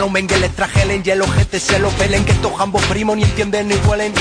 los mengueles trajelen y el ojete se lo pelen, que estos ambos primos ni entienden ni huelen.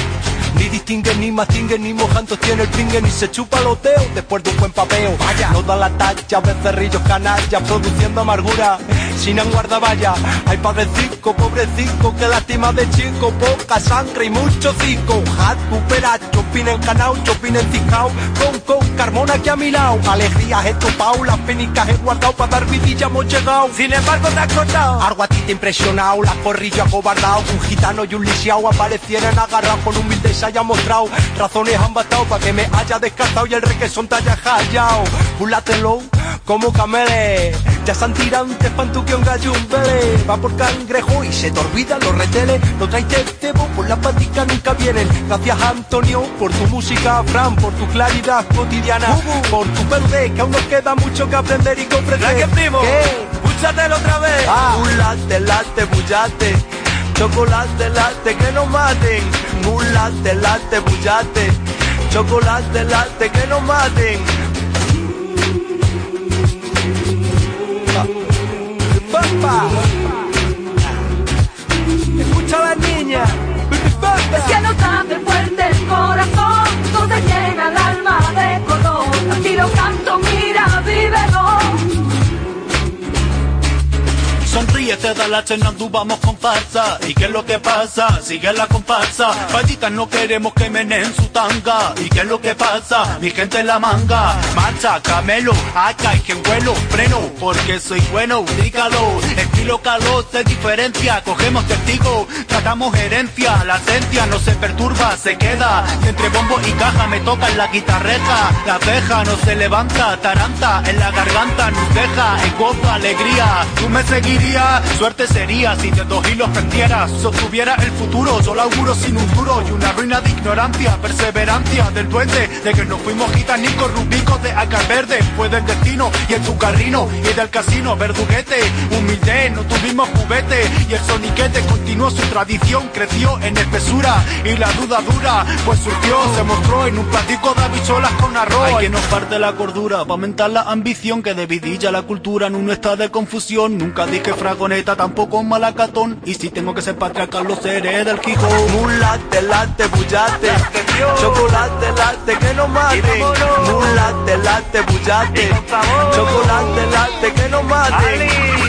Ni distinguen, ni mastinguen, ni mojantos tiene el pingue, ni se chupa los dedos después de un buen papeo. Vaya, no da la talla, becerrillos canallas, produciendo amargura, sin vaya Hay padrecico, pobrecico, que lástima de chico, poca sangre y mucho cico. Hat, pupera, chopin en canao, chopin en cicao, con con carmona que a mi lado. Alegrías estopao, las penicas he guardado para dar vidilla hemos llegado. Sin embargo te has cortado. Algo a ti te impresionado, las corrillas acobardado, un gitano y un lisiao aparecieran agarrados con humilde se haya mostrado. Razones han bastado para que me haya descartado y el requesón te haya hallado. Búlatelo como camele. Ya están tirantes que un gallo un vele. Va por cangrejo y se te olvidan los reteles. No traes tebo, por la patica nunca vienen. Gracias Antonio por tu música, Fran, por tu claridad cotidiana. Por tu verde, que aún nos queda mucho que aprender y comprender. ¿Qué, primo? ¿Qué? otra vez. Ah. Un latte, latte, bullate. Chocolate, latte, que no maten. Un latte, latte, bullate. Chocolate, latte, que no maten. Sonríete, da la cena, vamos con farsa. ¿Y qué es lo que pasa? Sigue la comparsa. Fallitas no queremos que menen su tanga. ¿Y qué es lo que pasa? Mi gente en la manga. Marcha, camelo, acá hay quien vuelo. Freno, porque soy bueno, dígalo. Estilo calor se diferencia. Cogemos testigo, tratamos herencia. La esencia no se perturba, se queda. entre bombo y caja me tocan la guitarreja. La ceja no se levanta, taranta en la garganta nos deja. En gozo, alegría. Tú me Suerte sería si de dos hilos prendieras. Sostuviera el futuro, yo lo auguro sin un duro y una ruina de ignorancia, perseverancia del duende, de que nos fuimos gitanicos, rubicos de acá verde. Fue del destino y el chucarrino y del casino, verduguete, humilde, no tuvimos juguete y el soniquete continuó su tradición, creció en espesura y la duda dura, pues surgió, se mostró en un platico de habichuelas con arroz. Hay que nos parte la cordura, para aumentar la ambición que de la cultura en un estado de confusión, nunca dije tampoco malacatón. Y si tengo que ser patriarcal, lo seré del Gijón. Un latte, latte, bullate. Chocolate, latte, que no mate. Un latte, latte, bullate. Chocolate, latte, que no mate.